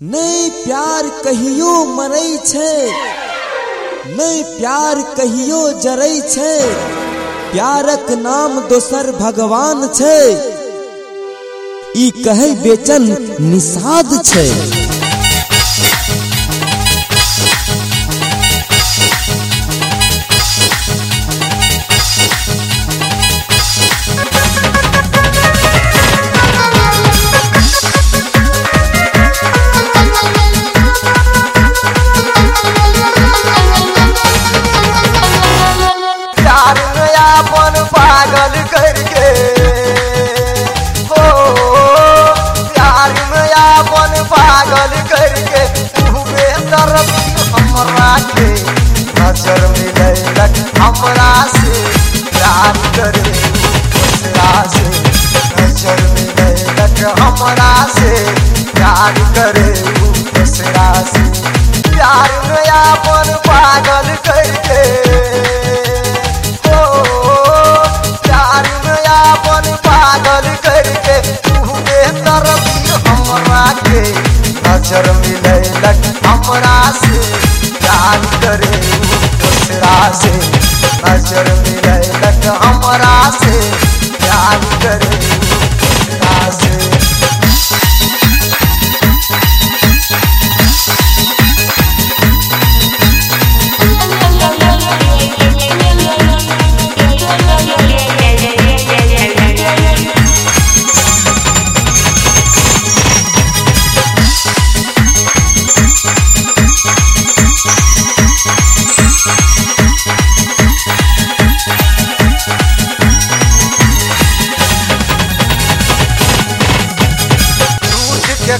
नहीं प्यार कहियो मरै छै। नहीं प्यार कहियो जरै छै। प्यारक नाम दोसर भगवान छै। ई कहै बेचन निषाद छै। के नज़र मिलैलक हमरा से, प्यार करे दूसरा से। नज़र मिलैलक हमरा से, प्यार करे दूसरा से। प्यार में अपन पागल करके। हो प्यार में तू बेतरती हमरा से। करे से। नज़र मिलैलक हमरा से। प्यार करे।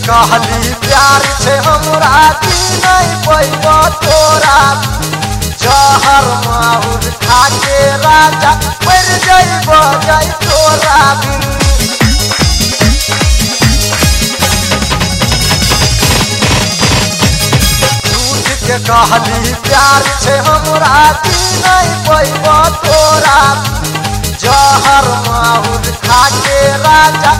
कहली, प्यार से हमरा की नहीं पैबा तोरा। जहर माहुर खा के राजा मर जइब जइ तोरा के कहली, प्यार से हमरा की नहीं पैबा तोरा। जहर माहुर खा के राजा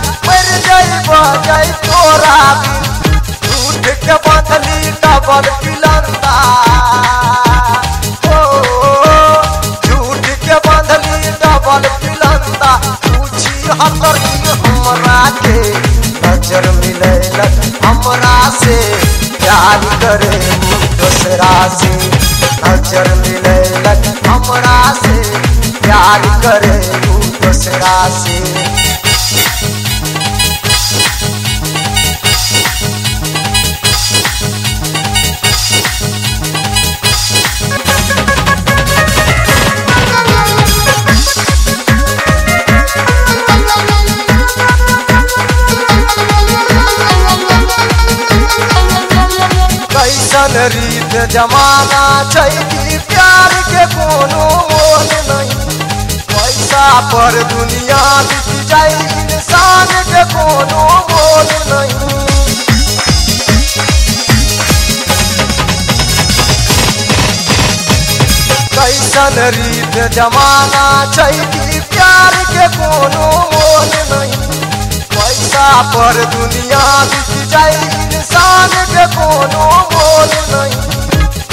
प्यार करे दूसरा से नज़र मिलैलक हमरा से। प्यार करे दूसरा से। जमाना छै कि प्यार के कोनो मोल नहीं। पैसा पर दुनिया बिक जाए इंसान के कोनो मोल नहीं। कैसन रीत जमाना छै कि प्यार के कोनो मोल नहीं। पैसा पर दुनिया बिक जाए इंसान के कोनो मोल नहीं।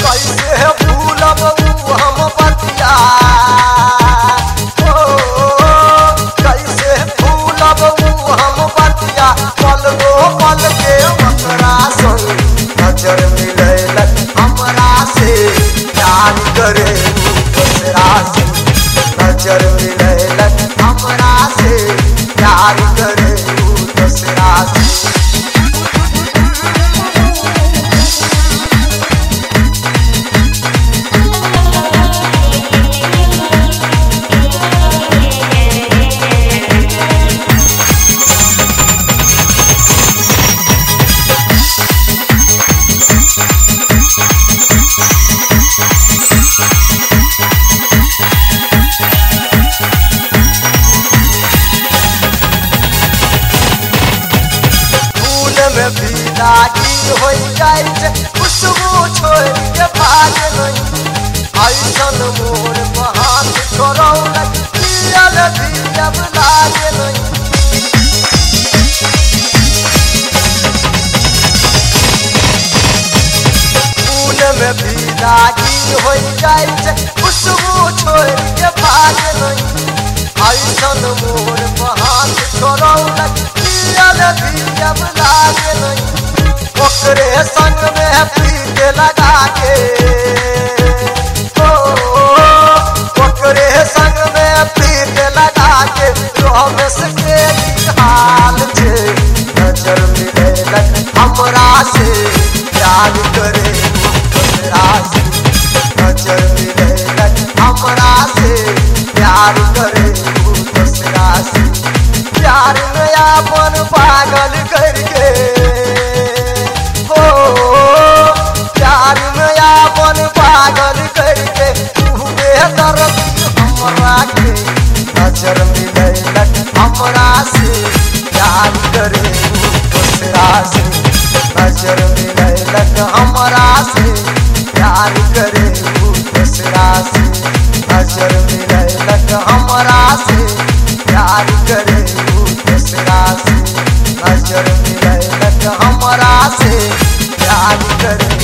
कैसे भूलब हम बतिया। कैसे भूलब हम बतिया। पल पल के संग नज़र मिलैलक हमरा से प्यार करे। में भी राज़ी हो जाए खुशबू छोड़ के भाग नहीं ऐसन मोर बहान करो पियल भी जब लागे नहीं ओकरे संग में पीट लगा के ओ ओकरे संग में पीट से प्यार कर